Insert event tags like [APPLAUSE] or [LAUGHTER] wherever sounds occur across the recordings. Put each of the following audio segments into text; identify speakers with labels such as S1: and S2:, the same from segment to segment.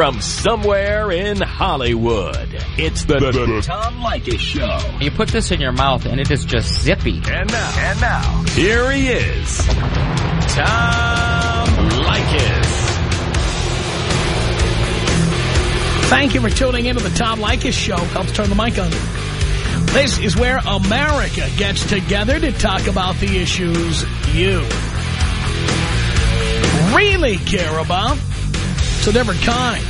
S1: From somewhere in Hollywood, it's the, the, the Tom Leykis Show.
S2: You put this in your mouth and it is just zippy.
S1: And now, and now, here he is, Tom Leykis.
S3: Thank you for tuning into the Tom Leykis Show. Helps turn the mic on. This is where America gets together to talk about the issues you really care about. It's a different kind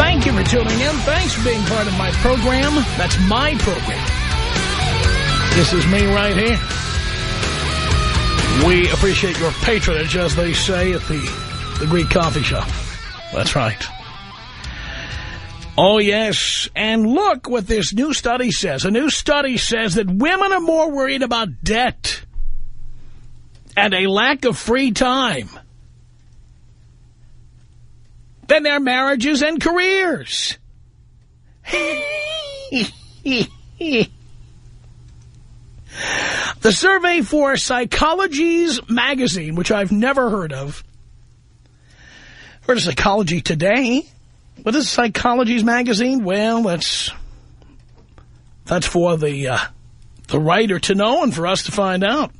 S3: Thank you for tuning in. Thanks for being part of my program. That's my program. This is me right here. We appreciate your patronage, as they say at the, the Greek coffee shop. That's right. Oh, yes. And look what this new study says. A new study says that women are more worried about debt and a lack of free time than their marriages and careers. [LAUGHS] the survey for Psychologies magazine, which I've never heard of. Heard of Psychology Today. What is Psychologies magazine? Well, that's that's for the uh, the writer to know and for us to find out.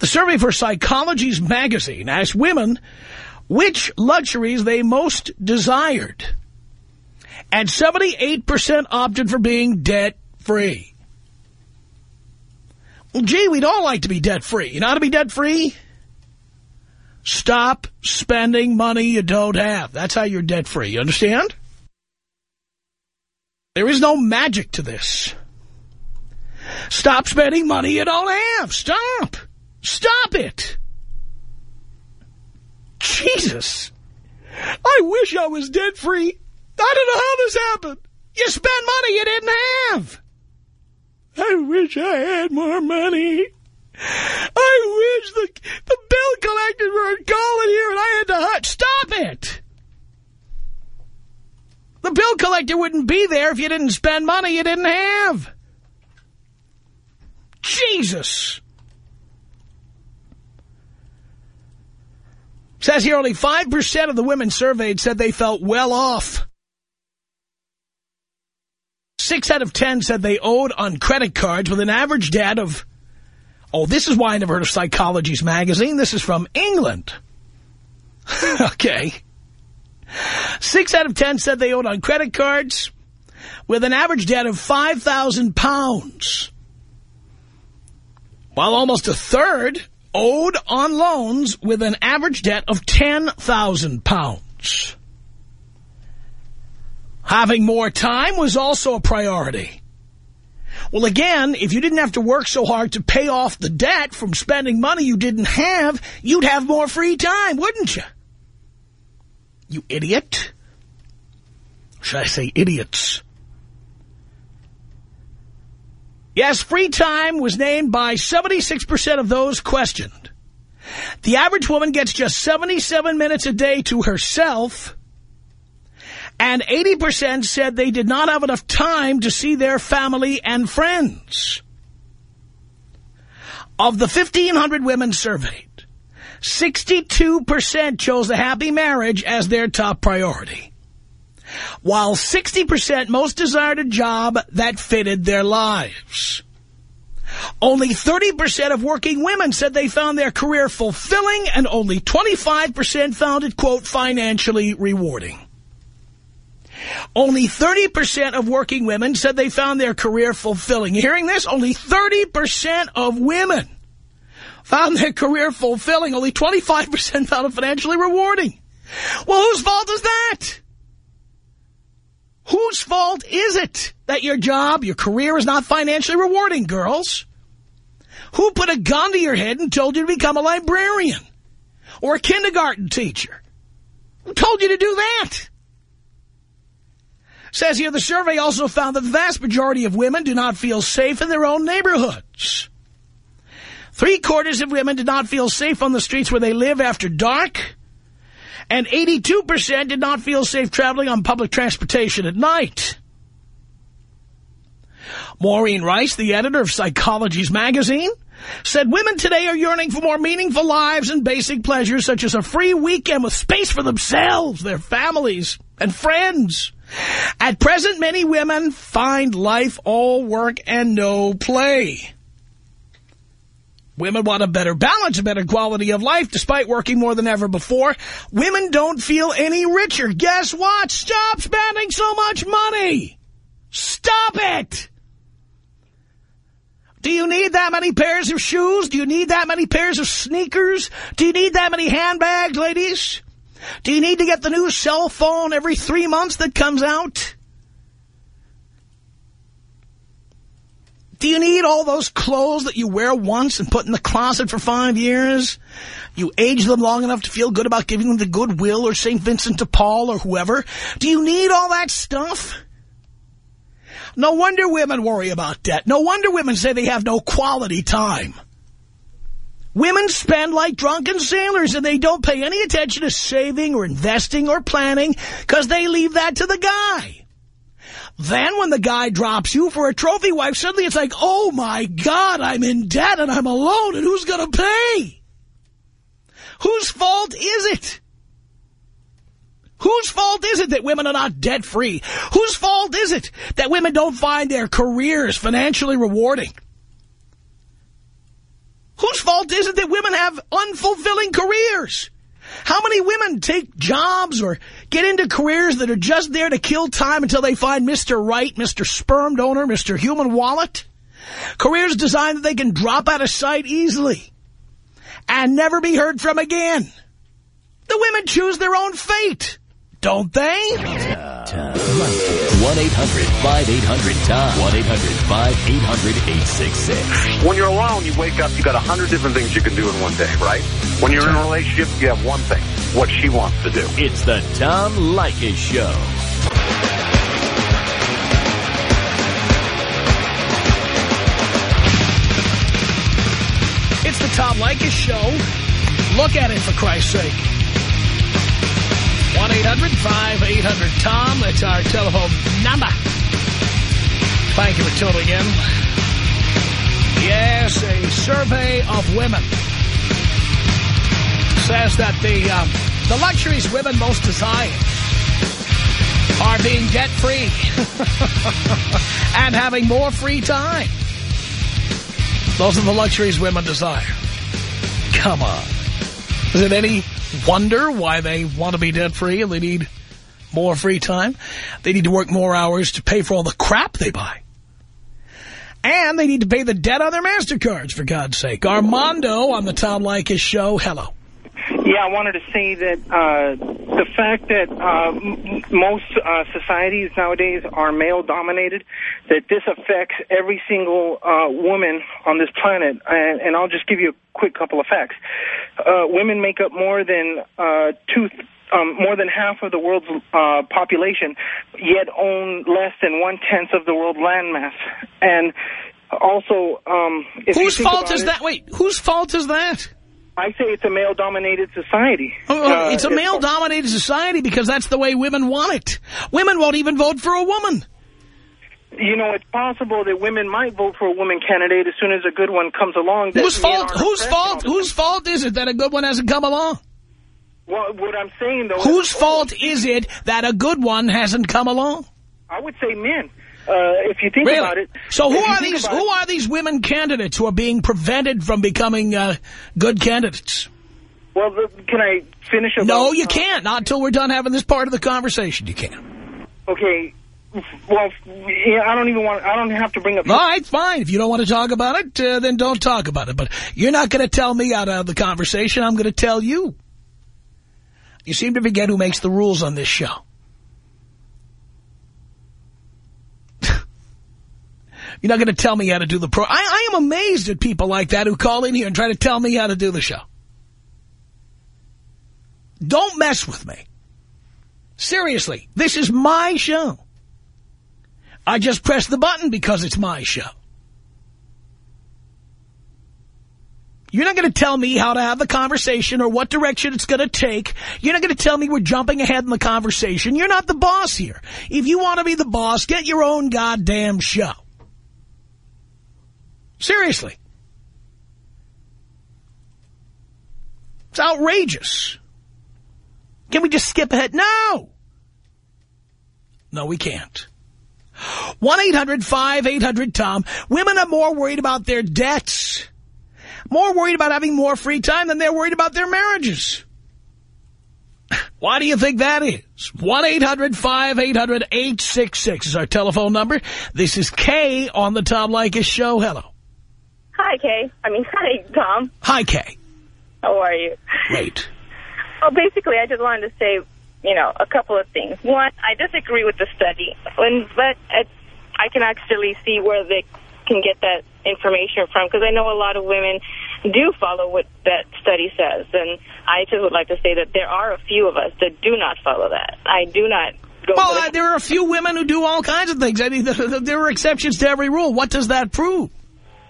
S3: The survey for Psychologies magazine asked women which luxuries they most desired. And 78% opted for being debt-free. Well, gee, we'd all like to be debt-free. You know how to be debt-free? Stop spending money you don't have. That's how you're debt-free. You understand? There is no magic to this. Stop spending money you don't have. Stop. Stop it. Jesus. I wish I was debt-free. I don't know how this happened. You spent money you didn't have. I wish I had more money. I wish the, the bill collectors weren't calling here and I had to hunt. Stop it. The bill collector wouldn't be there if you didn't spend money you didn't have. Jesus. Says here only 5% of the women surveyed said they felt well off. Six out of ten said they owed on credit cards with an average debt of, oh, this is why I never heard of Psychologies magazine. This is from England. [LAUGHS] okay. Six out of ten said they owed on credit cards with an average debt of 5,000 pounds. While almost a third owed on loans with an average debt of 10,000 pounds. Having more time was also a priority. Well, again, if you didn't have to work so hard to pay off the debt from spending money you didn't have, you'd have more free time, wouldn't you? You idiot. Should I say idiots? Yes, free time was named by 76% of those questioned. The average woman gets just 77 minutes a day to herself, and 80% said they did not have enough time to see their family and friends. Of the 1,500 women surveyed, 62% chose a happy marriage as their top priority while 60% most desired a job that fitted their lives. Only 30% of working women said they found their career fulfilling, and only 25% found it, quote, financially rewarding. Only 30% of working women said they found their career fulfilling. You hearing this? Only 30% of women found their career fulfilling. Only 25% found it financially rewarding. Well, whose fault is that? Whose fault is it that your job, your career is not financially rewarding, girls? Who put a gun to your head and told you to become a librarian? Or a kindergarten teacher? Who told you to do that? Says here, the survey also found that the vast majority of women do not feel safe in their own neighborhoods. Three quarters of women did not feel safe on the streets where they live after dark. And 82% did not feel safe traveling on public transportation at night. Maureen Rice, the editor of Psychologies magazine, said women today are yearning for more meaningful lives and basic pleasures such as a free weekend with space for themselves, their families, and friends. At present, many women find life all work and no play. Women want a better balance, a better quality of life, despite working more than ever before. Women don't feel any richer. Guess what? Stop spending so much money. Stop it. Do you need that many pairs of shoes? Do you need that many pairs of sneakers? Do you need that many handbags, ladies? Do you need to get the new cell phone every three months that comes out? Do you need all those clothes that you wear once and put in the closet for five years? You age them long enough to feel good about giving them the Goodwill or St. Vincent de Paul or whoever. Do you need all that stuff? No wonder women worry about debt. No wonder women say they have no quality time. Women spend like drunken sailors and they don't pay any attention to saving or investing or planning because they leave that to the guy. Then when the guy drops you for a trophy wife, suddenly it's like, oh my God, I'm in debt and I'm alone and who's going to pay? Whose fault is it? Whose fault is it that women are not debt-free? Whose fault is it that women don't find their careers financially rewarding? Whose fault is it that women have unfulfilling careers? How many women take jobs or get into careers that are just there to kill time until they find Mr. Right, Mr. Sperm Donor, Mr. Human Wallet? Careers designed that they can drop out of sight easily and never be heard from again. The women choose their own fate, don't they?
S1: Tom. 1-800-5800-TOM. 1-800-5800-866.
S4: When you're alone, you wake up, you got a hundred different things you can do in one day, right? When you're in a relationship, you have one thing, what she wants to do.
S1: It's the Tom Leykis Show.
S3: It's the Tom Leykis Show. Look at it, for Christ's sake. 1-800-5800-TOM. That's our telephone number. Thank you for tuning in. Yes, a survey of women says that the, um, the luxuries women most desire are being debt-free [LAUGHS] and having more free time. Those are the luxuries women desire. Come on. Is it any wonder why they want to be debt-free and they need more free time? They need to work more hours to pay for all the crap they buy. And they need to pay the debt on their MasterCards, for God's sake. Armando on the Tom Leykis show. Hello.
S5: Yeah, I wanted to say that uh, the fact that uh, most uh, societies nowadays are male-dominated, that this affects every single uh, woman on this planet. And, and I'll just give you a quick couple of facts. Uh, women make up more than uh, two... Um, more than half of the world's uh, population, yet own less than one-tenth of the world landmass. And also, um,
S3: Whose fault is
S5: it-
S3: that? Wait, whose fault is that?
S5: I say it's a male-dominated society.
S3: Oh, oh,
S5: Uh,
S3: it's a male-dominated society because that's the way women want it. Women won't even vote for a woman.
S5: You know, it's possible that women might vote for a woman candidate as soon as a good one comes along.
S3: Whose fault? Whose fault? Whose fault is it that a good one hasn't come along?
S5: Well, what I'm saying, though...
S3: Whose fault is it that a good one hasn't come along?
S5: I would say men. Uh, if you think
S3: Really?
S5: about it...
S3: So who are these? Who are these women candidates who are being prevented from becoming uh, good candidates?
S5: Well, can I finish about...
S3: No, you
S5: uh,
S3: can't. Not until we're done having this part of the conversation. You can't.
S5: Okay. Well, I don't even want... I don't have to bring up...
S3: All right, fine. If you don't want to talk about it, uh, then don't talk about it. But you're not going to tell me out of the conversation. I'm going to tell you. You seem to forget who makes the rules on this show. [LAUGHS] You're not going to tell me how to do the pro. I, I am amazed at people like that who call in here and try to tell me how to do the show. Don't mess with me. Seriously, this is my show. I just press the button because it's my show. You're not going to tell me how to have the conversation or what direction it's going to take. You're not going to tell me we're jumping ahead in the conversation. You're not the boss here. If you want to be the boss, get your own goddamn show. Seriously. It's outrageous. Can we just skip ahead? No. No, we can't. 1-800-5800-TOM. Women are more worried about their debts, more worried about having more free time than they're worried about their marriages. Why do you think that is? 1-800-5800-866 is our telephone number. This is Kay on the Tom Leykis Show. Hello.
S6: Hi, Kay. I mean, [LAUGHS] hi, Tom.
S3: Hi, Kay.
S6: How are you?
S3: Great.
S6: Well, basically, I just wanted to say, you know, a couple of things. One, I disagree with the study, and, but I can actually see where they can get that information from, because I know a lot of women do follow what that study says, and I just would like to say that there are a few of us that do not follow that. I do not go...
S3: Well, uh, there are a few women who do all kinds of things. I mean, [LAUGHS] there are exceptions to every rule. What does that prove?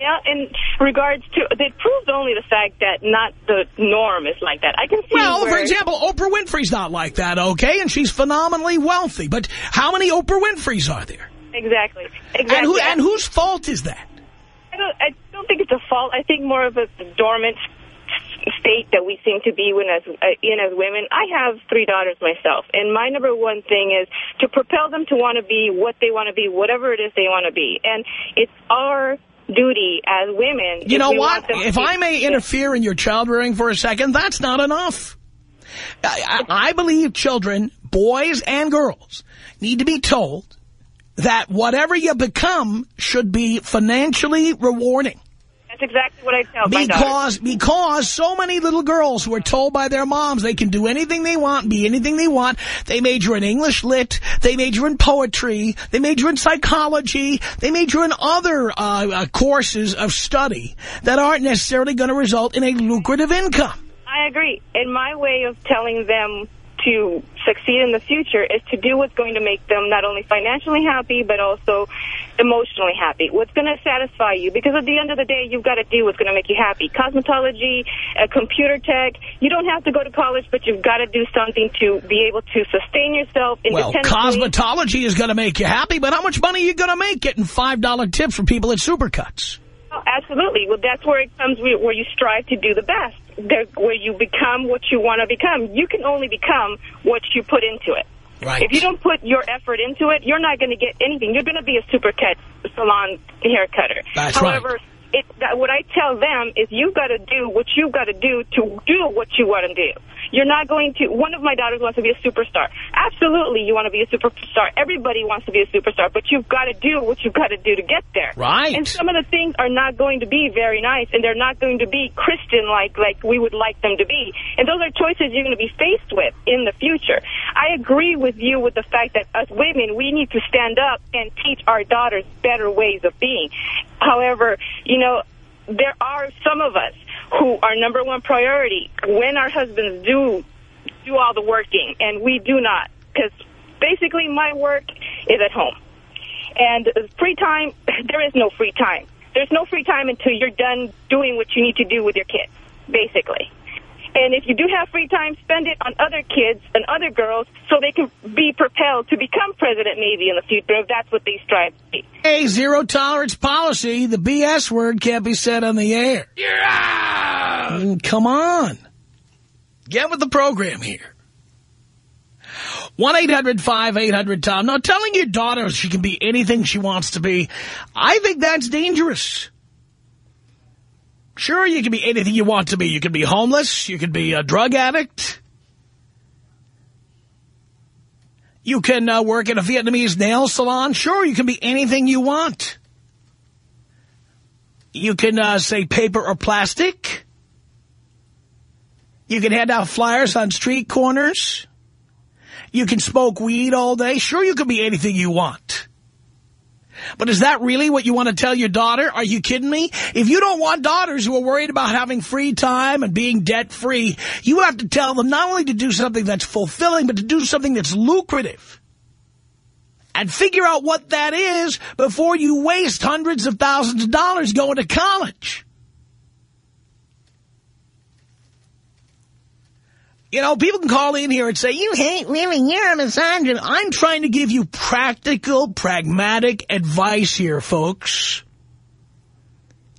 S6: Yeah, in regards to, it proves only the fact that not the norm is like that. I can see
S3: Well, for example, Oprah Winfrey's not like that, okay? And she's phenomenally wealthy. But how many Oprah Winfreys are there?
S6: Exactly. Exactly.
S3: And, who, and whose fault is that?
S6: I don't, I don't think it's a fault. I think more of a dormant state that we seem to be when as, uh, in as women. I have three daughters myself, and my number one thing is to propel them to want to be what they want to be, whatever it is they want to be. And it's our duty as women.
S3: You know what?
S6: want them to
S3: If I may interfere in your child rearing for a second, that's not enough. I, I, I believe children, boys and girls, need to be told that whatever you become should be financially rewarding.
S6: That's exactly what I tell my.
S3: Because, because so many little girls who are told by their moms they can do anything they want, be anything they want. They major in English lit, they major in poetry, they major in psychology, they major in other uh, uh, courses of study that aren't necessarily going to result in a lucrative income.
S6: I agree. And my way of telling them to succeed in the future is to do what's going to make them not only financially happy, but also emotionally happy. What's going to satisfy you? Because at the end of the day, you've got to do what's going to make you happy. Cosmetology, uh, computer tech, you don't have to go to college, but you've got to do something to be able to sustain yourself
S3: Well, cosmetology is going to make you happy, but how much money are you going to make getting $5 tips from people at Supercuts?
S6: Oh, absolutely. Well, that's where it comes where where you strive to do the best, There- where you become what you want to become. You can only become what you put into it.
S3: Right.
S6: If you don't put your effort into it, you're not going to get anything. You're going to be a supercut salon hair cutter.
S3: That's right.
S6: However, it, that, what I tell them is you've got to do what you've got to do to do what you want to do. You're not going to, one of my daughters wants to be a superstar. Absolutely, you want to be a superstar. Everybody wants to be a superstar, but you've got to do what you've got to do to get there.
S3: Right.
S6: And some of the things are not going to be very nice, and they're not going to be Christian-like like we would like them to be. And those are choices you're going to be faced with in the future. I agree with you with the fact that as women, we need to stand up and teach our daughters better ways of being. However, you know, there are some of us who are number one priority when our husbands do do all the working, and we do not. Because basically my work is at home. And free time, [LAUGHS] there is no free time. There's no free time until you're done doing what you need to do with your kids, basically. And if you do have free time, spend it on other kids and other girls so they can be propelled to become president maybe in the future if that's what they strive to be.
S3: A zero tolerance policy, the BS word can't be said on the air. Yeah! Mm, come on. Get with the program here. 1-800-5800-TOM. Now, telling your daughter she can be anything she wants to be, I think that's dangerous. Sure, you can be anything you want to be. You can be homeless. You can be a drug addict. You can uh, work at a Vietnamese nail salon. Sure, you can be anything you want. You can uh, say paper or plastic. You can hand out flyers on street corners. You can smoke weed all day. Sure, you can be anything you want. But is that really what you want to tell your daughter? Are you kidding me? If you don't want daughters who are worried about having free time and being debt-free, you have to tell them not only to do something that's fulfilling, but to do something that's lucrative. and figure out what that is before you waste hundreds of thousands of dollars going to college. You know, people can call in here and say, you hate women, you're a misogynist. I'm trying to give you practical, pragmatic advice here, folks.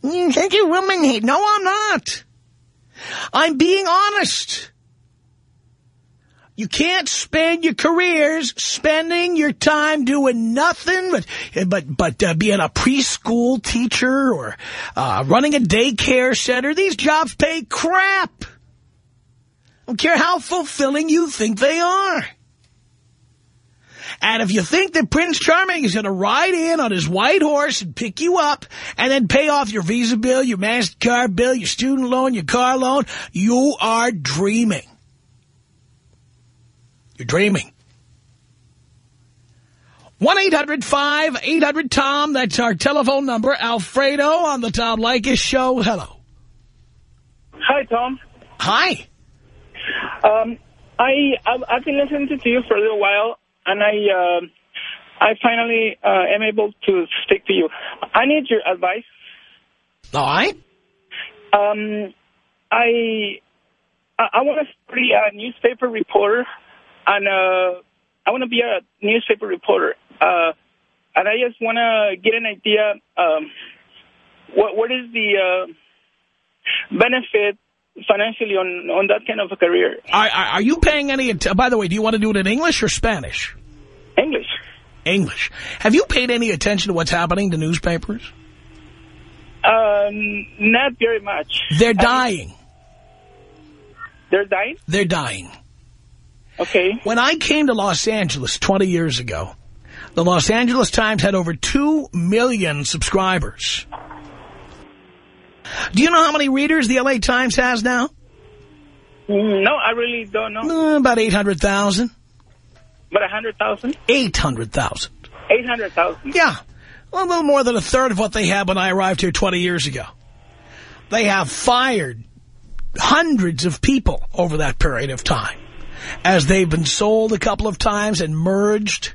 S3: You're such a woman hate. No, I'm not. I'm being honest. You can't spend your careers spending your time doing nothing but but but uh, being a preschool teacher or uh, running a daycare center. These jobs pay crap. Don't care how fulfilling you think they are. And if you think that Prince Charming is going to ride in on his white horse and pick you up and then pay off your Visa bill, your MasterCard bill, your student loan, your car loan, you are dreaming. You're dreaming. 1-800-5800-TOM. That's our telephone number. Alfredo on the Tom Leykis show. Hello.
S7: Hi, Tom.
S3: Hi.
S7: Um, I I've, I've been listening to you for a little while, and I uh, I finally uh, am able to speak to you. I need your advice.
S3: All right.
S7: Um, I I, I want to be a newspaper reporter, and uh, I want to be a newspaper reporter. Uh, and I just want to get an idea. Um, what what is the uh, benefit financially on on that kind of a career?
S3: Are, are are you paying any... By the way, do you want to do it in English or Spanish?
S7: English.
S3: English. Have you paid any attention to what's happening to newspapers?
S7: Um, not very much.
S3: They're dying.
S7: They're dying.
S3: They're dying.
S7: Okay.
S3: When I came to Los Angeles 20 years ago, the Los Angeles Times had over 2 million subscribers. Do you know how many readers the L.A. Times has now?
S7: No, I really don't know.
S3: Uh, about 800,000.
S7: But a hundred thousand,
S3: 800,000.
S7: eight hundred thousand.
S3: Yeah. Well, a little more than a third of what they had when I arrived here 20 years ago. They have fired hundreds of people over that period of time as they've been sold a couple of times and merged.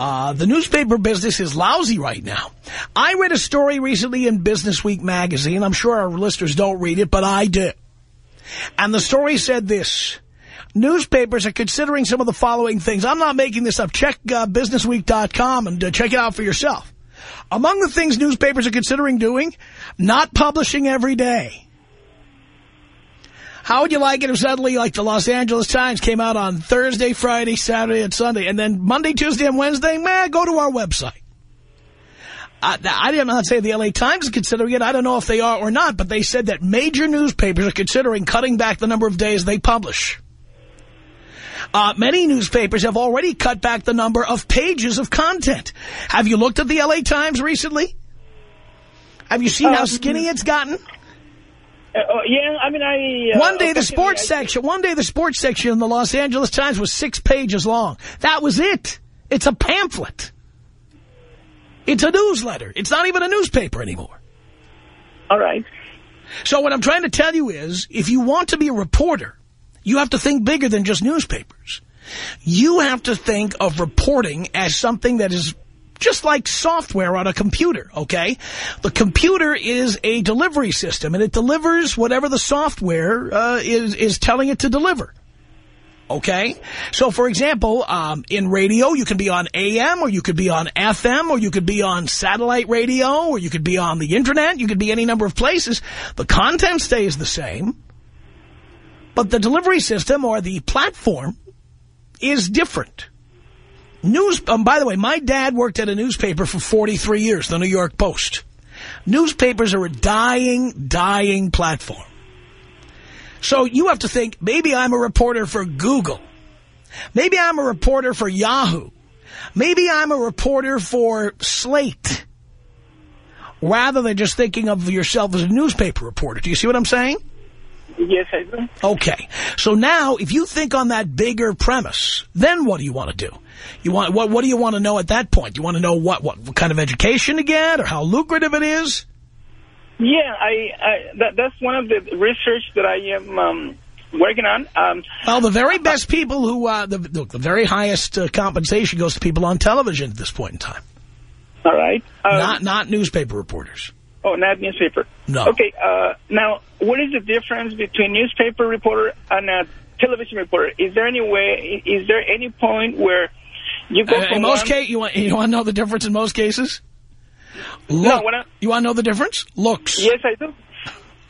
S3: Uh, the newspaper business is lousy right now. I read a story recently in Business Week magazine. I'm sure our listeners don't read it, but I do. And the story said this. Newspapers are considering some of the following things. I'm not making this up. Check uh, businessweek.com and uh, check it out for yourself. Among the things newspapers are considering doing, not publishing every day. How would you like it if suddenly, like the Los Angeles Times came out on Thursday, Friday, Saturday, and Sunday, and then Monday, Tuesday, and Wednesday, man, go to our website. Uh, I did not say the L.A. Times is considering it. I don't know if they are or not, but they said that major newspapers are considering cutting back the number of days they publish. Uh, many newspapers have already cut back the number of pages of content. Have you looked at the L.A. Times recently? Have you seen how
S7: Um,
S3: skinny it's gotten?
S7: Uh, oh, yeah, I mean, I... Uh,
S3: One day the sports section, one day the sports section in the Los Angeles Times was six pages long. That was it. It's a pamphlet. It's a newsletter. It's not even a newspaper anymore.
S7: All right.
S3: So what I'm trying to tell you is, if you want to be a reporter, you have to think bigger than just newspapers. You have to think of reporting as something that is just like software on a computer, okay? The computer is a delivery system, and it delivers whatever the software uh, is, is telling it to deliver. Okay? So, for example, um, in radio, you can be on AM, or you could be on FM, or you could be on satellite radio, or you could be on the Internet. You could be any number of places. The content stays the same, but the delivery system or the platform is different. News. Um, by the way, my dad worked at a newspaper for 43 years, the New York Post. Newspapers are a dying, dying platform. So you have to think, maybe I'm a reporter for Google. Maybe I'm a reporter for Yahoo. Maybe I'm a reporter for Slate. Rather than just thinking of yourself as a newspaper reporter. Do you see what I'm saying?
S7: Yes, I do.
S3: Okay. So now, if you think on that bigger premise, then what do you want to do? You want what? What do you want to know at that point? You want to know what, what what kind of education to get, or how lucrative it is?
S7: Yeah, I, I that, that's one of the research that I am um, working on. Um,
S3: Well, the very best people who, uh, the, look, the very highest uh, compensation goes to people on television at this point in time.
S7: all right. Um,
S3: not not newspaper reporters.
S7: Oh, not newspaper.
S3: No.
S7: Okay. Uh, now, what is the difference between newspaper reporter and a television reporter? Is there any way? Is there any point where you go
S3: Uh,
S7: from
S3: in most cases, you want, you want to know the difference in most cases? Look,
S7: No, I-
S3: you want to know the difference? Looks.
S7: Yes, I do.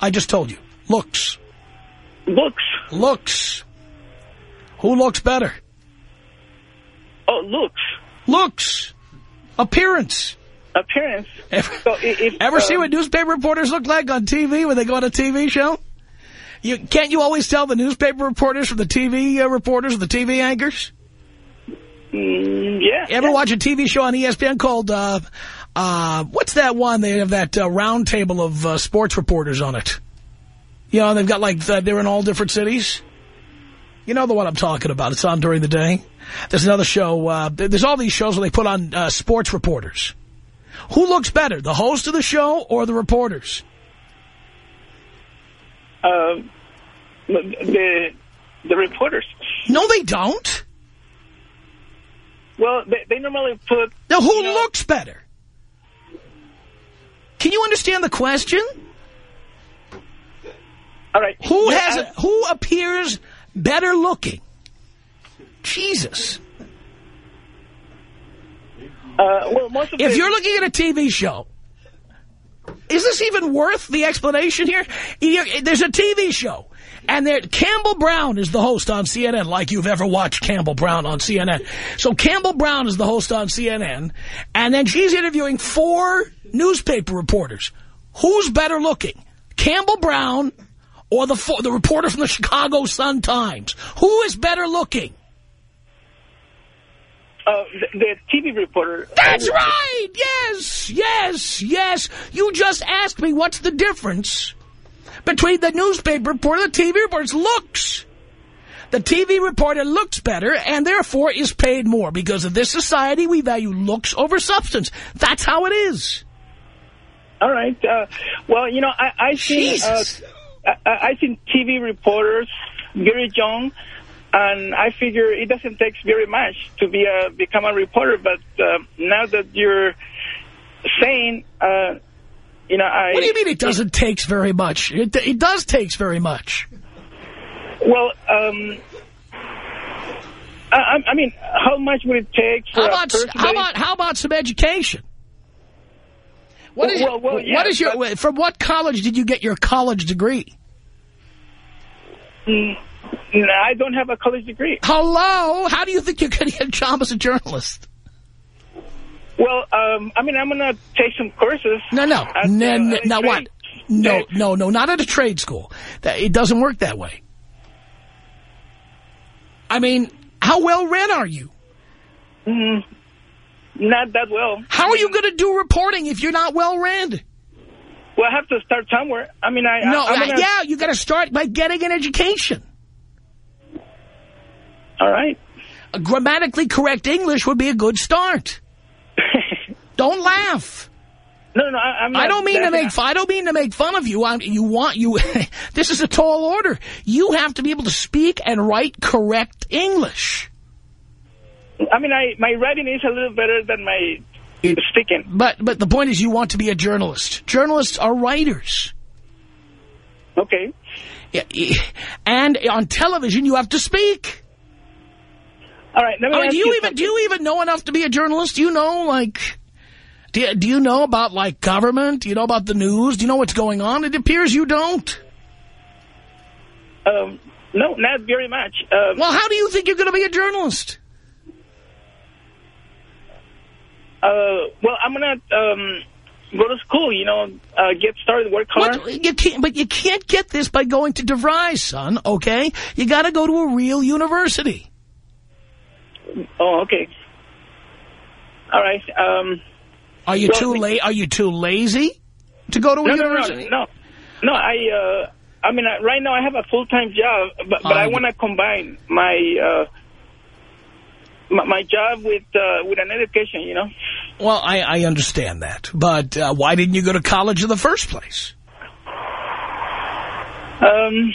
S3: I just told you. Looks.
S7: Looks.
S3: Looks. Who looks better?
S7: Oh, looks.
S3: Looks. Appearance.
S7: Appearance.
S3: Ever,
S7: So if,
S3: ever see
S7: um,
S3: what newspaper reporters look like on TV when they go on a TV show? You Can't you always tell the newspaper reporters from the TV uh, reporters, or the TV anchors?
S7: Mm, yeah.
S3: You ever
S7: yeah.
S3: watch a TV show on ESPN called, uh, uh, what's that one? They have that uh, round table of uh, sports reporters on it. You know, they've got like, uh, they're in all different cities. You know the one I'm talking about. It's on during the day. There's another show, uh, there's all these shows where they put on uh, sports reporters. Who looks better, the host of the show or the reporters?
S7: Um, the the reporters.
S3: No, they don't.
S7: Well, they, they normally put.
S3: Now, who
S7: you know,
S3: looks better? Can you understand the question?
S7: All right.
S3: Who
S7: Yeah,
S3: has
S7: I-
S3: who appears better looking? Jesus.
S7: Uh, well, most of
S3: If you're looking at a TV show, is this even worth the explanation here? There's a TV show, and there, Campbell Brown is the host on CNN, like you've ever watched Campbell Brown on CNN. So Campbell Brown is the host on CNN, and then she's interviewing four newspaper reporters. Who's better looking, Campbell Brown or the the reporter from the Chicago Sun-Times? Who is better looking?
S7: Uh, the, the TV reporter.
S3: That's right. Yes, yes, yes. You just asked me what's the difference between the newspaper reporter and the TV reporter's looks. The TV reporter looks better and therefore is paid more because in this society we value looks over substance. That's how it is.
S7: All right. Uh, well, you know, I I seen uh, I, I seen TV reporters very young, and I figure it doesn't take very much to be a become a reporter. But uh, now that you're saying, uh, you know, I
S3: What do you mean it doesn't takes very much? It, it does takes very much.
S7: Well, um, I, I- mean, how much would it take for
S3: How about how about how about some education? What
S7: Well,
S3: is your,
S7: well, well, yeah,
S3: is your from what college did you get your college degree?
S7: is- I don't have a college degree.
S3: Hello? How do you think you're going to get a job as a journalist?
S7: Well, um, I mean, I'm gonna take some courses.
S3: No, no.
S7: at,
S3: no,
S7: uh,
S3: no, now what? No, no, no, not at a trade school. It doesn't work that way. I mean, how well read are you?
S7: Mm, not that well.
S3: How are you going to do reporting if you're not well read?
S7: Well, I have to start somewhere. I mean, I
S3: No,
S7: I, gonna,
S3: yeah, you got to start by getting an education.
S7: All right.
S3: A grammatically correct English would be a good start. [LAUGHS] Don't laugh.
S7: no, no, I, I'm.
S3: I don't mean to make fun. I don't mean to make fun of you. I, you want you. [LAUGHS] this is a tall order. You have to be able to speak and write correct English.
S7: I mean, I my writing is a little better than my speaking.
S3: But but the point is, you want to be a journalist. Journalists are writers,
S7: Okay.
S3: Yeah. and on television, you have to speak.
S7: All right. Let me
S3: I mean,
S7: ask
S3: do you even
S7: something.
S3: do you even know enough to be a journalist? Do you know like? Do you, do you know about like government? Do you know about the news? Do you know what's going on? It appears you don't.
S7: Um, no, not very much. Um,
S3: Well, how do you think you're going to be a journalist?
S7: Uh, well, I'm gonna um, go to school. You know, uh, get started, work hard.
S3: What, you can't, but you can't get this by going to DeVry, son, okay? You got to go to a real university.
S7: Oh, okay. All right. Um,
S3: Are you
S7: Well,
S3: too late? Are you too lazy to go to a
S7: no, no, no, no, no. I, uh, I mean, I, right now I have a full time job, but, but
S3: I
S7: want to combine my, uh, my my job with uh, with an education. You know.
S3: Well, I, I understand that, but uh, why didn't you go to college in the first place?
S7: Um,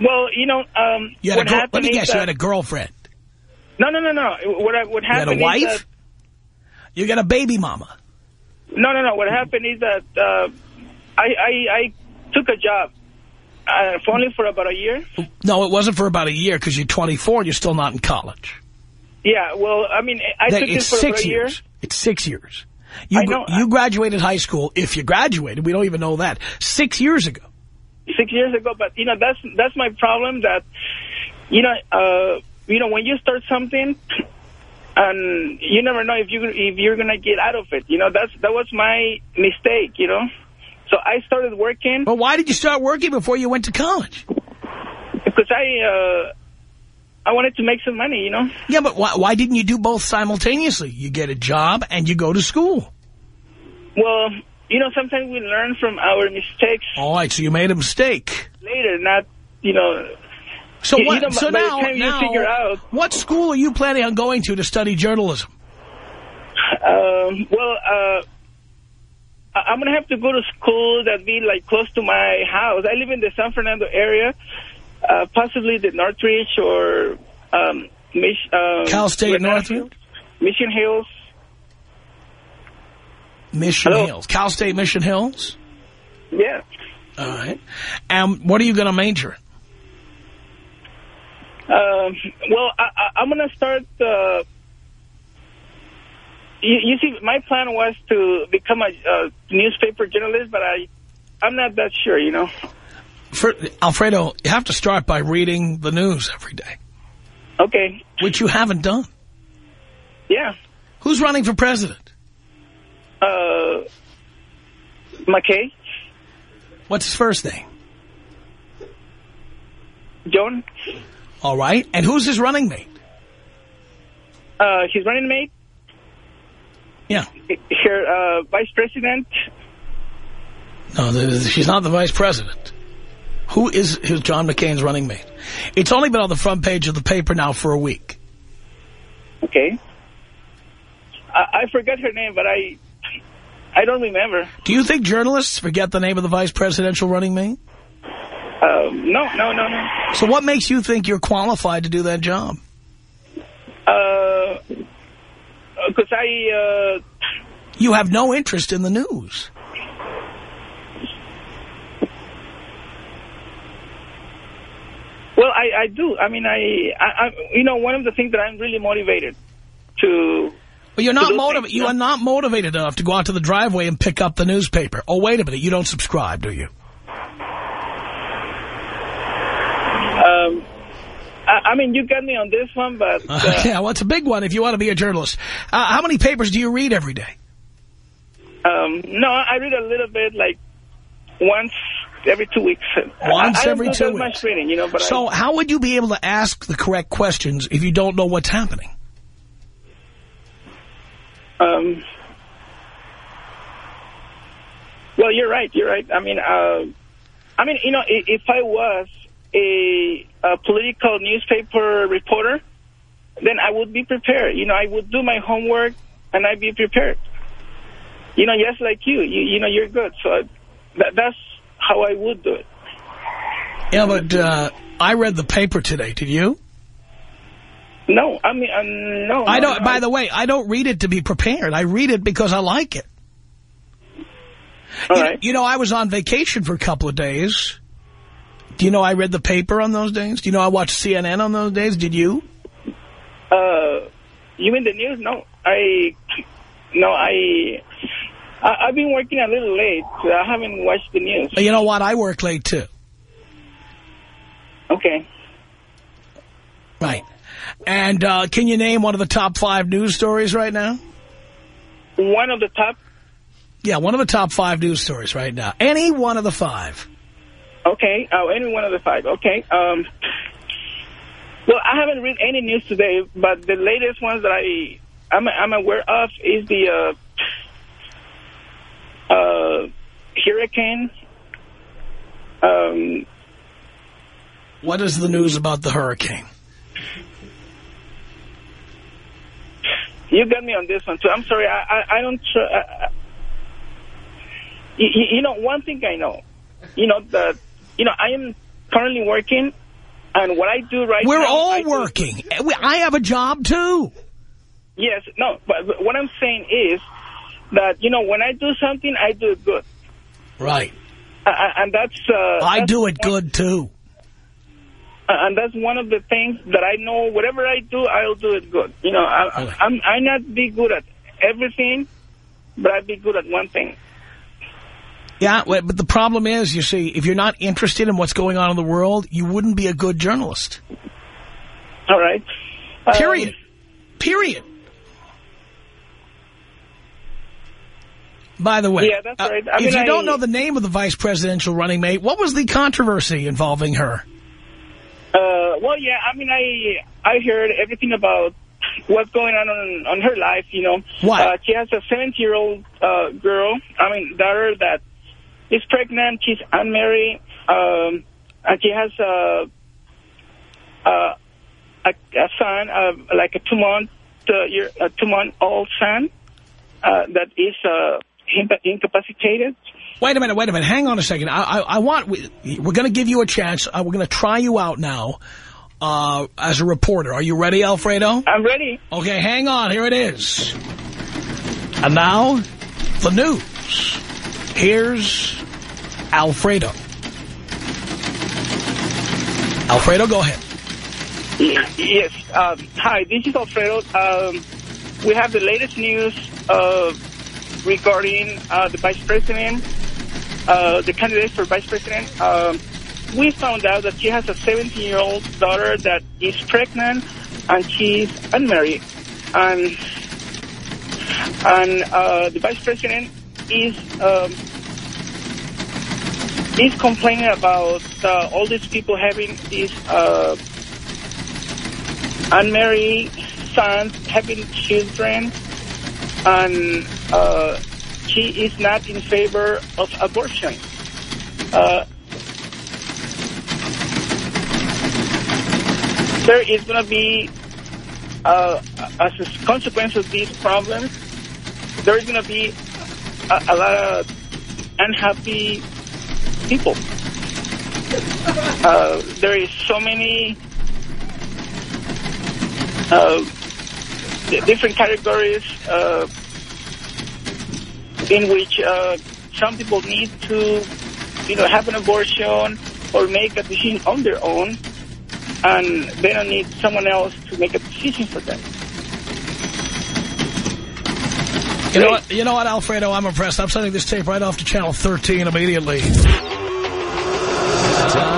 S7: Well, you know, um,
S3: You had a
S7: what
S3: girl,
S7: happened
S3: let me guess, you had a girlfriend.
S7: No, no, no, no. What I, what
S3: You had
S7: happened
S3: a wife? You got a baby mama.
S7: no, no, no. What happened is that uh, I, I I took a job uh, for only for about a year.
S3: No, it wasn't for about a year because you're 24 and you're still not in college.
S7: Yeah, well, I mean, I
S3: That-
S7: took
S3: it's
S7: this for
S3: six
S7: about a year.
S3: years. It's six years. You,
S7: I know.
S3: you graduated high school, if you graduated, we don't even know that, six years ago.
S7: six years ago. But you know, that's that's my problem. That you know, uh, you know, when you start something, and you never know if you if you're gonna get out of it. You know, that's that was my mistake. You know, so I started working
S3: But why did you start working before you went to college?
S7: because I uh, I wanted to make some money. You know.
S3: Yeah, but why, why didn't you do both simultaneously? You get a job and you go to school.
S7: Well, you know, sometimes we learn from our mistakes
S3: All right, so you made a mistake.
S7: later, not you know.
S3: So what? so now,
S7: you
S3: now,
S7: figure out-
S3: what school are you planning on going to to study journalism?
S7: Um, well, uh, I- I'm gonna have to go to school that be like close to my house. I live in the San Fernando area, uh, possibly the Northridge or um, Mich- um,
S3: Cal State Northridge?
S7: Mission Hills.
S3: Mission
S7: Hello?
S3: Hills, Cal State Mission Hills.
S7: Yeah.
S3: All right. And what are you going to major in?
S7: Um, well, I, I, I'm gonna start. Uh, you, you see, my plan was to become a uh, newspaper journalist, but I, I'm not that sure. You know.
S3: For, Alfredo, you have to start by reading the news every day,
S7: Okay.
S3: which you haven't done.
S7: Yeah.
S3: Who's running for president?
S7: Uh, McKay,
S3: What's his first name?
S7: John.
S3: All right. And who's his running mate?
S7: Uh, his running mate,
S3: Yeah.
S7: her uh, vice president.
S3: No, she's not the vice president. Who is, who's John McCain's running mate? It's only been on the front page of the paper now for a week.
S7: Okay. I, I forgot her name, but I, I don't remember.
S3: Do you think journalists forget the name of the vice presidential running mate?
S7: Um, no, no, no, no.
S3: So what makes you think you're qualified to do that job?
S7: Uh, because I, uh,
S3: You have no interest in the news.
S7: well, I, I do. I mean, I, I, I, you know, one of the things that I'm really motivated to.
S3: But you're not motivated. You
S7: yeah.
S3: are not motivated enough to go out to the driveway and pick up the newspaper. Oh, wait a minute. You don't subscribe, do you?
S7: Um, I, I mean, you got me on this one, but [LAUGHS] uh,
S3: yeah, well, it's a big one if you want to be a journalist. Uh, how many papers do you read every day?
S7: um, no, I read a little bit, like once every two weeks.
S3: Once
S7: I, I
S3: every two weeks.
S7: reading, you know. But
S3: So
S7: I,
S3: how would you be able to ask the correct questions if you don't know what's happening?
S7: um, well, you're right. You're right. I mean, uh, I mean, you know, if I was a, a political newspaper reporter, then I would be prepared. You know, I would do my homework and I'd be prepared. You know, just like you, you, you know, you're good. So I, that, that's how I would do it.
S3: Yeah, but uh, I read the paper today. Did you?
S7: No, I mean, uh, no.
S3: I don't. By the way, I don't read it to be prepared. I read it because I like it.
S7: All
S3: you,
S7: right.
S3: you know, I was on vacation for a couple of days. Do you know I read the paper on those days? Do you know I watched CNN on those days? Did you?
S7: Uh, you mean the news? No, I, no, I, I I've been working a little late. So I haven't watched the news.
S3: You know what? I work late too.
S7: Okay.
S3: Right. And uh, can you name one of the top five news stories right now?
S7: One of the top.
S3: Yeah, one of the top five news stories right now. Any one of the five.
S7: Okay. Oh, any one of the five. Okay. Um. Well, I haven't read any news today, but the latest ones that I I'm I'm aware of is the uh, uh, hurricane. Um.
S3: What is the news about the hurricane?
S7: You got me on this one too. I'm sorry. I I, I don't. Tr I, I, you, you know, one thing I know, you know that you know I am currently working And what I do right
S3: We're
S7: now...
S3: all
S7: I do-
S3: working. We- I have a job, too.
S7: Yes, no, but, what I'm saying is that, you know, when I do something, I do it good.
S3: Right.
S7: Uh, and that's... Uh,
S3: I
S7: that's
S3: do it
S7: one-
S3: good, too.
S7: Uh, and that's one of the things that I know. Whatever I do, I'll do it good. You know, I,
S3: Okay.
S7: I'm I'm not be good at everything, but I be good at one thing.
S3: Yeah, but the problem is, you see, if you're not interested in what's going on in the world, you wouldn't be a good journalist.
S7: All right. Um,
S3: Period. Period. By the way,
S7: Yeah, that's
S3: uh,
S7: right. I
S3: if
S7: mean,
S3: you
S7: I-
S3: don't know the name of the vice presidential running mate, what was the controversy involving her?
S7: Uh, well, yeah. I mean, I I heard everything about what's going on on, on her life. You know,
S3: What?
S7: Uh, she has a 70 year old uh, girl. I mean, daughter that is pregnant. She's unmarried, um, and she has a a, a, a son, uh, like a two month uh, year, a two month old son uh, that is uh, incapacitated.
S3: Wait a minute, wait a minute. Hang on a second. I, I, I want, we, we're going to give you a chance. Uh, we're going to try you out now uh, as a reporter. Are you ready, Alfredo?
S7: I'm ready.
S3: Okay, hang on. Here it is. And now, the news. Here's Alfredo. Alfredo, go ahead.
S7: Yes. Um, hi, this is Alfredo. Um, we have the latest news uh, regarding uh, the vice president, uh, the candidate for vice president. Um, we found out that she has a 17-year-old daughter that is pregnant and she's unmarried. And and uh, the vice president is um, is complaining about uh, all these people having these uh, unmarried sons having children, and uh, she is not in favor of abortion. Uh, there is going to be, uh, as a consequence of these problems, there is going to be a, a lot of unhappy people. Uh, there is so many uh, different categories uh, in which uh, some people need to, you know, have an abortion or make a decision on their own, and they don't need someone else to make a decision for them.
S3: You know what, you know what, Alfredo? I'm impressed. I'm sending this tape right off to Channel 13 immediately.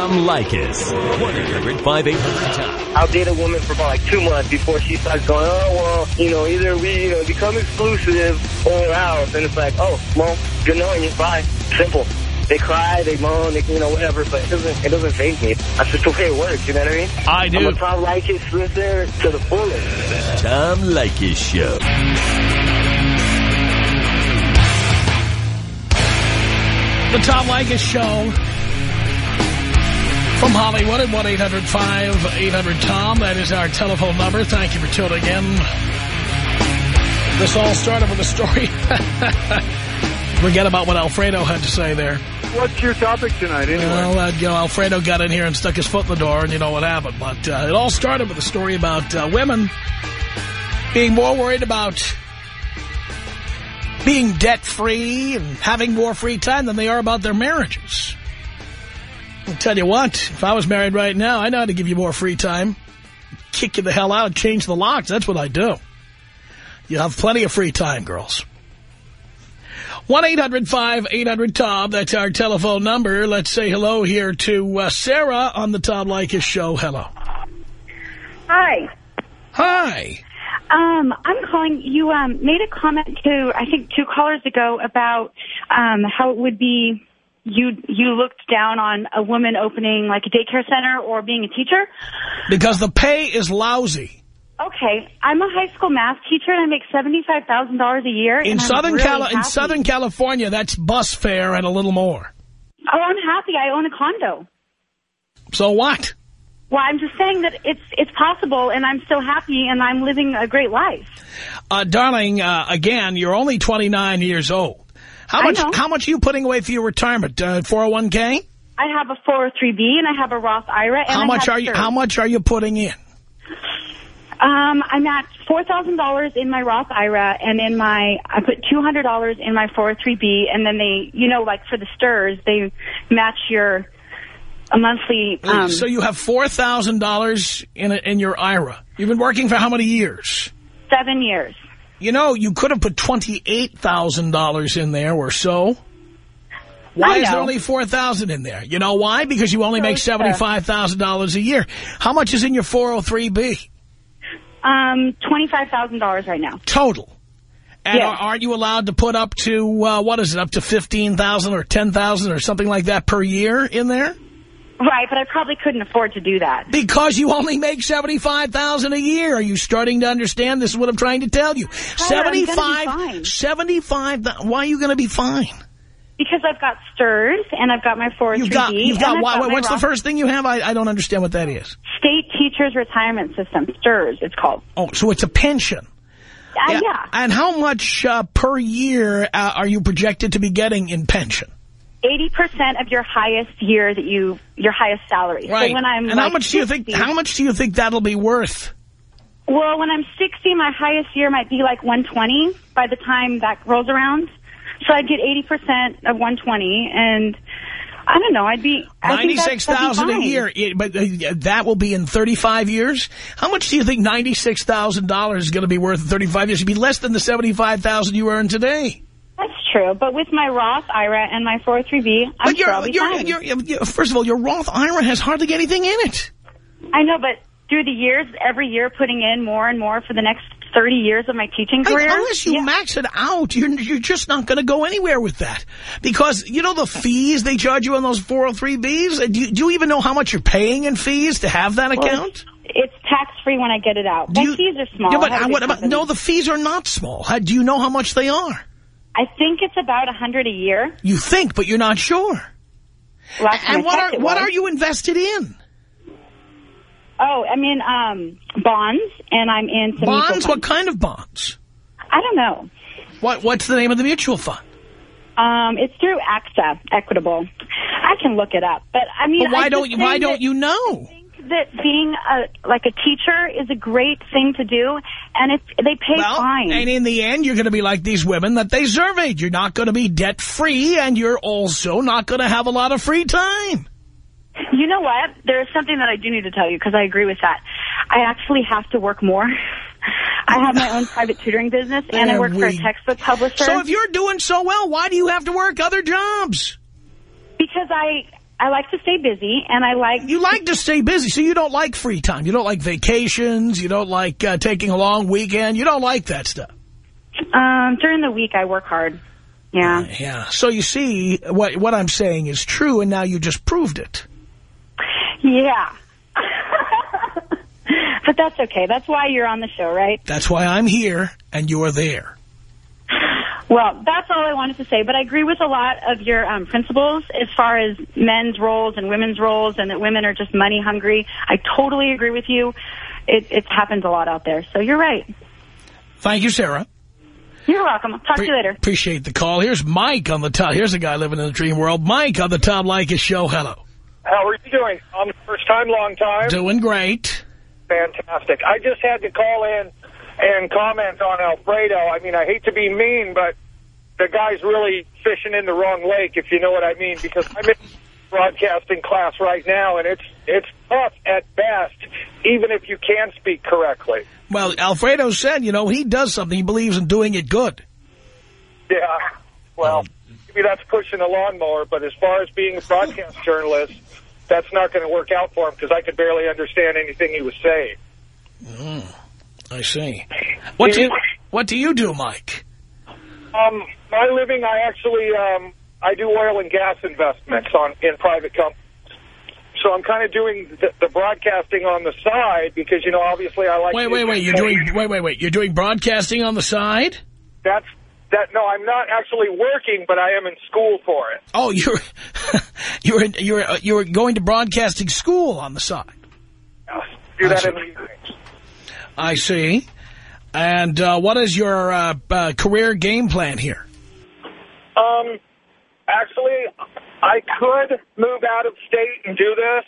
S1: Tom Leykis. 1-800-5800-TOM.
S8: I'll date a woman for about like two months before she starts going, oh, well, you know, either we, you know, become exclusive or we're out. And it's like, oh, well, good knowing you. Bye. Simple. They cry, they moan, they, you know, whatever, but it doesn't, it doesn't faze me. That's just the way it works, you know what I mean?
S3: I
S8: I'm
S3: do.
S8: a Tom Leykis listener to the fullest.
S1: Tom Leykis Show.
S3: The Tom Leykis Show from Hollywood at 1-800-5800-TOM. That is our telephone number. Thank you for tuning in. This all started with a story. [LAUGHS] Forget about what Alfredo had to say there.
S4: What's your topic tonight, anyway?
S3: Well, uh, you know, Alfredo got in here and stuck his foot in the door, and you know what happened. But uh, it all started with a story about uh, women being more worried about being debt-free and having more free time than they are about their marriages. I'll tell you what, if I was married right now, I know how to give you more free time. Kick you the hell out, change the locks. That's what I do. You have plenty of free time, girls. 1-800-5800-TOM. That's our telephone number. Let's say hello here to uh, Sarah on the Tom Leykis show. Hello.
S9: Hi.
S3: Hi.
S9: Um, I'm calling. You um, made a comment to I think two callers ago about um, how it would be you you looked down on a woman opening like a daycare center or being a teacher.
S3: Because the pay is lousy.
S9: Okay, I'm a high school math teacher and I make seventy five thousand dollars a year.
S3: In Southern
S9: really
S3: Cali in. Southern California, that's bus fare and a little more.
S9: Oh, I'm happy. I own a condo.
S3: So what?
S9: Well, I'm just saying that it's it's possible, and I'm so happy, and I'm living a great life.
S3: Uh, darling, uh, again, you're only 29 years old. How
S9: I
S3: much
S9: know.
S3: How much are you putting away for your retirement? Uh, 401k?
S9: I have a 403b and I have a Roth IRA. And
S3: How
S9: I
S3: much are you? How much are you putting in?
S9: Um, I'm at four thousand dollars in my Roth IRA, and in my I put two hundred dollars in my 403b, and then they, you know, like for the STRS, they match your a monthly. Um,
S3: so you have four thousand dollars in a, in your IRA. You've been working for how many years?
S9: seven years.
S3: You know, you could have put twenty eight thousand dollars in there or so. Why is there only $4,000 in there? You know why? Because you only make
S9: uh,
S3: seventy five thousand dollars a year. How much is in your four hundred three b
S9: Um, twenty five thousand dollars right now.
S3: total? And
S9: Yes.
S3: are- aren't you allowed to put up to uh, what is it? Up to 15,000 or 10,000 or something like that per year in there?
S9: Right, but I probably couldn't afford to do that.
S3: Because you only make seventy-five thousand a year. Are you starting to understand? This is what I'm trying to tell you.
S9: Tyler, I'm gonna be
S3: Seventy-five,
S9: fine.
S3: seventy-five. Why are you going to be fine?
S9: Because I've got STRS and I've got my 403b.
S3: You've got, you've got. Why,
S9: got
S3: what's the first thing you have? I, I don't understand what that is.
S9: State Teachers Retirement System, STRS. It's called.
S3: Oh, so it's a pension.
S9: Uh, yeah.
S3: And how much uh, per year uh, are you projected to be getting in pension?
S9: Eighty percent of your highest year that you, your highest salary.
S3: Right.
S9: So when I'm
S3: and how
S9: like
S3: much do you think? How much do you think that'll be worth?
S9: Well, when I'm 60, my highest year might be like 120 by the time that rolls around. So I'd get 80% of 120, and I don't know, I'd be... I think that's-
S3: Ninety-six thousand a year, but uh, that will be in thirty-five years. How much do you think ninety-six thousand dollars is going to be worth in thirty-five years? It'd be less than the seventy-five thousand you earn today.
S9: True, but with my Roth IRA and my 403b, I'm
S3: But
S9: sure I'll
S3: you're,
S9: be
S3: you're,
S9: fine.
S3: you're, you're, first of all, your Roth IRA has hardly anything in it.
S9: I know, but through the years, every year putting in more and more for the next 30 years of my teaching
S3: I-
S9: career.
S3: unless you
S9: yeah.
S3: max it out, you're, you're just not going to go anywhere with that. Because, you know, the fees they charge you on those 403Bs? Do you, do you even know how much you're paying in fees to have that
S9: Well,
S3: account?
S9: It's tax-free when I get it out.
S3: Do you-
S9: fees are small.
S3: Yeah, but
S9: have a big
S3: what about, no, the fees are not small. How, do you know how much they are?
S9: I think it's about a 100 a year.
S3: You think, but you're not sure.
S9: Last
S3: And what are what are you invested in?
S9: Oh, I mean, um, bonds, and I'm in some mutual
S3: Bonds? What kind of bonds?
S9: I don't know.
S3: What What's the name of the mutual fund?
S9: Um, it's through AXA, Equitable. I can look it up, but I mean,
S3: But why don't you Why don't you know?
S9: That being a like a teacher is a great thing to do, and it's they pay
S3: Well,
S9: fine.
S3: and in the end, you're going to be like these women that they surveyed. You're not going to be debt free, and you're also not going to have a lot of free time.
S9: You know what? There is something that I do need to tell you because I agree with that. I actually have to work more. [LAUGHS] I have my own private tutoring business, and I work for a textbook publisher.
S3: So if you're doing so well, why do you have to work other jobs?
S9: because I I like to stay busy, and I like
S3: You like to stay busy, so you don't like free time. You don't like vacations. You don't like uh, taking a long weekend. You don't like that stuff.
S9: um during the week I work hard. Yeah.
S3: Yeah. So you see, what what I'm saying is true, and now you just proved it.
S9: Yeah. [LAUGHS] but that's okay. That's why you're on the show, right?
S3: That's why I'm here, and you're there.
S9: Well, that's all I wanted to say. But I agree with a lot of your um, principles as far as men's roles and women's roles and that women are just money hungry. I totally agree with you. It, it happens a lot out there. So you're right.
S3: Thank you, Sarah.
S9: You're welcome. I'll talk to you later.
S3: Appreciate the call. Here's Mike on the top. Here's a guy living in the dream world. Mike on the Tom Leykis show. Hello.
S10: How are you doing? I'm first time, long time.
S3: Doing great.
S10: Fantastic. I just had to call in and comment on Alfredo. I mean, I hate to be mean, but the guy's really fishing in the wrong lake, if you know what I mean, because I'm in broadcasting class right now, and it's it's tough at best, even if you can speak correctly.
S3: Well, Alfredo said, you know, he does something. He believes in doing it good.
S10: Yeah. Well, maybe that's pushing a lawnmower, but as far as being a broadcast [LAUGHS] journalist, that's not going to work out for him because I could barely understand anything he was saying.
S3: I see. What do you What do you do, Mike?
S10: Um, my living, I actually, um, I do oil and gas investments on in private companies. So I'm kind of doing the, the broadcasting on the side because, you know, obviously I like...
S3: Wait, wait, wait. You're doing wait, wait, wait. You're doing broadcasting on the side.
S10: That's that. No, I'm not actually working, but I am in school for it.
S3: Oh, you're [LAUGHS] you're you're uh, you're going to broadcasting school on the side.
S10: Do
S3: I
S10: that
S3: see.
S10: in the evenings.
S3: I see. And uh, what is your uh, uh, career game plan here?
S10: Um, actually, I could move out of state and do this.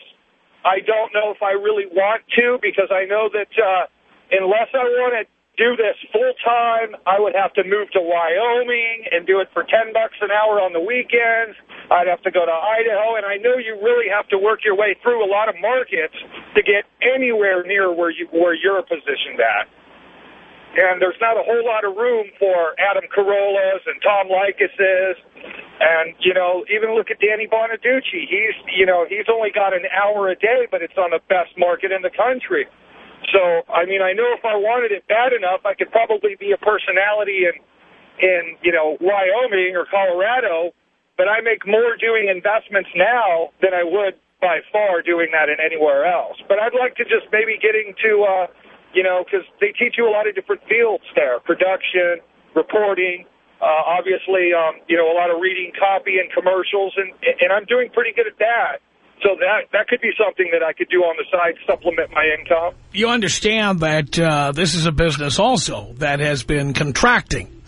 S10: I don't know if I really want to because I know that uh, unless I want to do this full time, I would have to move to Wyoming and do it for 10 bucks an hour on the weekends. I'd have to go to Idaho, and I know you really have to work your way through a lot of markets to get anywhere near where you where you're positioned at. And there's not a whole lot of room for Adam Carollas and Tom Leykis's. And, you know, even look at Danny Bonaduce. He's, you know, he's only got an hour a day, but it's on the best market in the country. So, I mean, I know if I wanted it bad enough, I could probably be a personality in, in you know, Wyoming or Colorado, but I make more doing investments now than I would by far doing that in anywhere else. But I'd like to just maybe getting to, uh, you know, because they teach you a lot of different fields there, production, reporting, uh, obviously, um, you know, a lot of reading copy and commercials, and, and I'm doing pretty good at that. So that that could be something that I could do on the side, supplement my income.
S3: You understand that uh, this is a business also that has been contracting.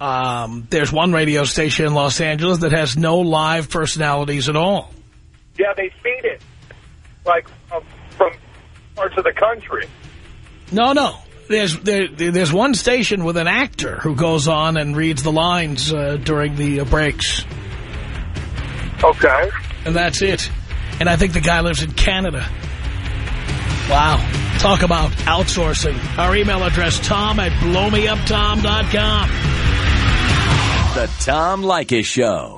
S3: Um, there's one radio station in Los Angeles that has no live personalities at all.
S10: Yeah, they feed it, like, um, from parts of the country.
S3: No, no. There's there, there's one station with an actor who goes on and reads the lines uh, during the uh, breaks.
S10: Okay.
S3: And that's it. And I think the guy lives in Canada. Wow. Talk about outsourcing. Our email address, tom at blowmeuptom.com.
S1: The Tom Leykis Show.